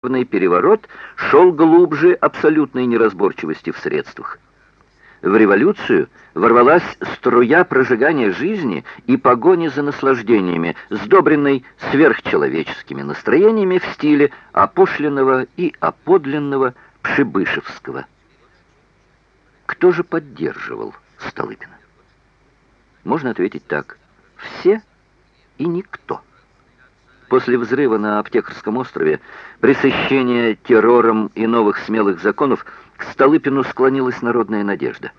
переворот шел глубже абсолютной неразборчивости в средствах. В революцию ворвалась струя прожигания жизни и погони за наслаждениями, сдобренной сверхчеловеческими настроениями в стиле опошленного и оподлинного Пшибышевского. Кто же поддерживал Столыпина? Можно ответить так. Все и никто. После взрыва на Аптекарском острове, пресыщения террором и новых смелых законов, к Столыпину склонилась народная надежда.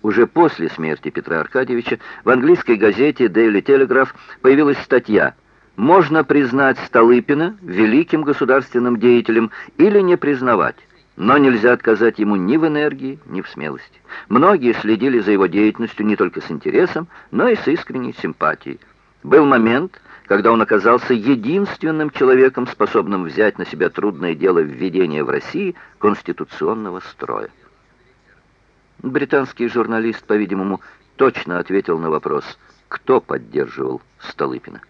Уже после смерти Петра Аркадьевича в английской газете Daily Telegraph появилась статья «Можно признать Столыпина великим государственным деятелем или не признавать, но нельзя отказать ему ни в энергии, ни в смелости». Многие следили за его деятельностью не только с интересом, но и с искренней симпатией. Был момент, когда он оказался единственным человеком, способным взять на себя трудное дело введения в России конституционного строя. Британский журналист, по-видимому, точно ответил на вопрос, кто поддерживал Столыпина.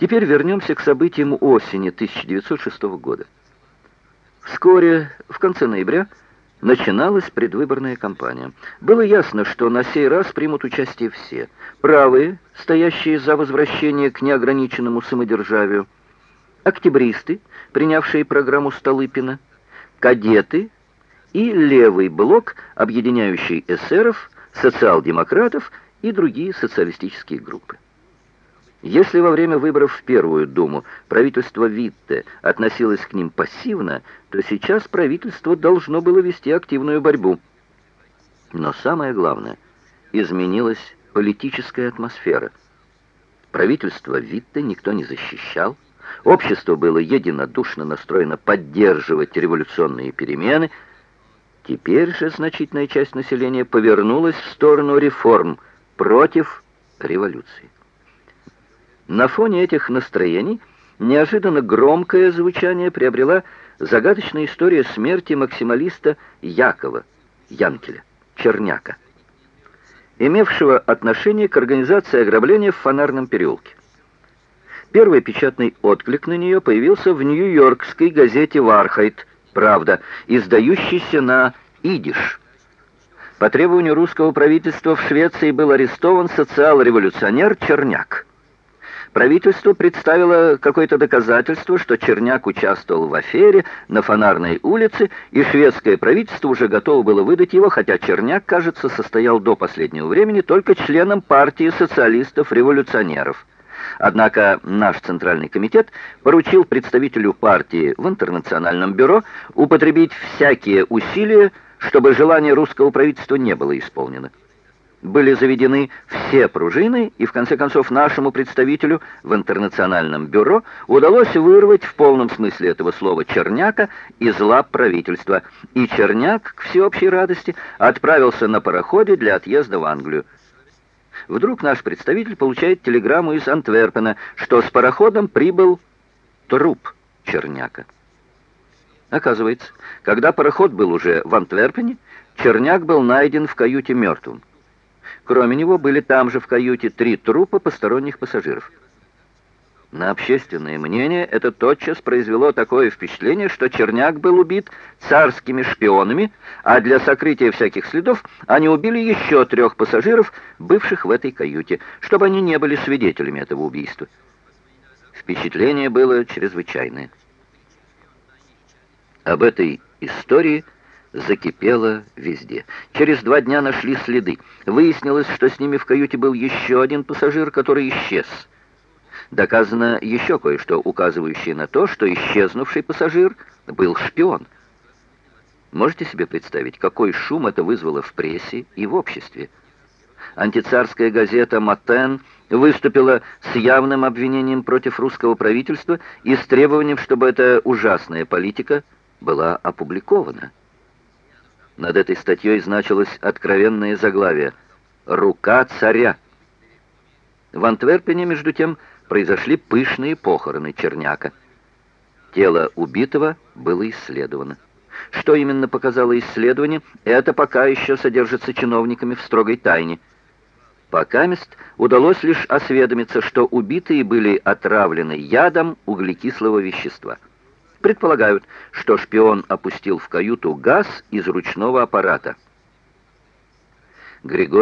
Теперь вернемся к событиям осени 1906 года. Вскоре, в конце ноября, начиналась предвыборная кампания. Было ясно, что на сей раз примут участие все. Правые, стоящие за возвращение к неограниченному самодержавию, октябристы, принявшие программу Столыпина, кадеты и левый блок, объединяющий эсеров, социал-демократов и другие социалистические группы. Если во время выборов в Первую Думу правительство Витте относилось к ним пассивно, то сейчас правительство должно было вести активную борьбу. Но самое главное, изменилась политическая атмосфера. Правительство Витте никто не защищал, общество было единодушно настроено поддерживать революционные перемены. Теперь же значительная часть населения повернулась в сторону реформ против революции. На фоне этих настроений неожиданно громкое звучание приобрела загадочная история смерти максималиста Якова, Янкеля, Черняка, имевшего отношение к организации ограбления в Фонарном переулке. Первый печатный отклик на нее появился в нью-йоркской газете «Вархайт», «Правда», издающейся на идиш. По требованию русского правительства в Швеции был арестован социал-революционер Черняк. Правительство представило какое-то доказательство, что Черняк участвовал в афере на Фонарной улице, и шведское правительство уже готово было выдать его, хотя Черняк, кажется, состоял до последнего времени только членом партии социалистов-революционеров. Однако наш Центральный комитет поручил представителю партии в интернациональном бюро употребить всякие усилия, чтобы желание русского правительства не было исполнено были заведены все пружины, и в конце концов нашему представителю в интернациональном бюро удалось вырвать в полном смысле этого слова Черняка из лап правительства, и Черняк, к всеобщей радости, отправился на пароходе для отъезда в Англию. Вдруг наш представитель получает телеграмму из Антверпена, что с пароходом прибыл труп Черняка. Оказывается, когда пароход был уже в Антверпене, Черняк был найден в каюте мертвым. Кроме него были там же в каюте три трупа посторонних пассажиров. На общественное мнение это тотчас произвело такое впечатление, что Черняк был убит царскими шпионами, а для сокрытия всяких следов они убили еще трех пассажиров, бывших в этой каюте, чтобы они не были свидетелями этого убийства. Впечатление было чрезвычайное. Об этой истории закипело везде. Через два дня нашли следы. Выяснилось, что с ними в каюте был еще один пассажир, который исчез. Доказано еще кое-что, указывающее на то, что исчезнувший пассажир был шпион. Можете себе представить, какой шум это вызвало в прессе и в обществе? Антицарская газета «Матен» выступила с явным обвинением против русского правительства и с требованием, чтобы эта ужасная политика была опубликована. Над этой статьей значилось откровенное заглавие «Рука царя». В Антверпене, между тем, произошли пышные похороны Черняка. Тело убитого было исследовано. Что именно показало исследование, это пока еще содержится чиновниками в строгой тайне. Пока мест удалось лишь осведомиться, что убитые были отравлены ядом углекислого вещества. Предполагают, что шпион опустил в каюту газ из ручного аппарата. Григорий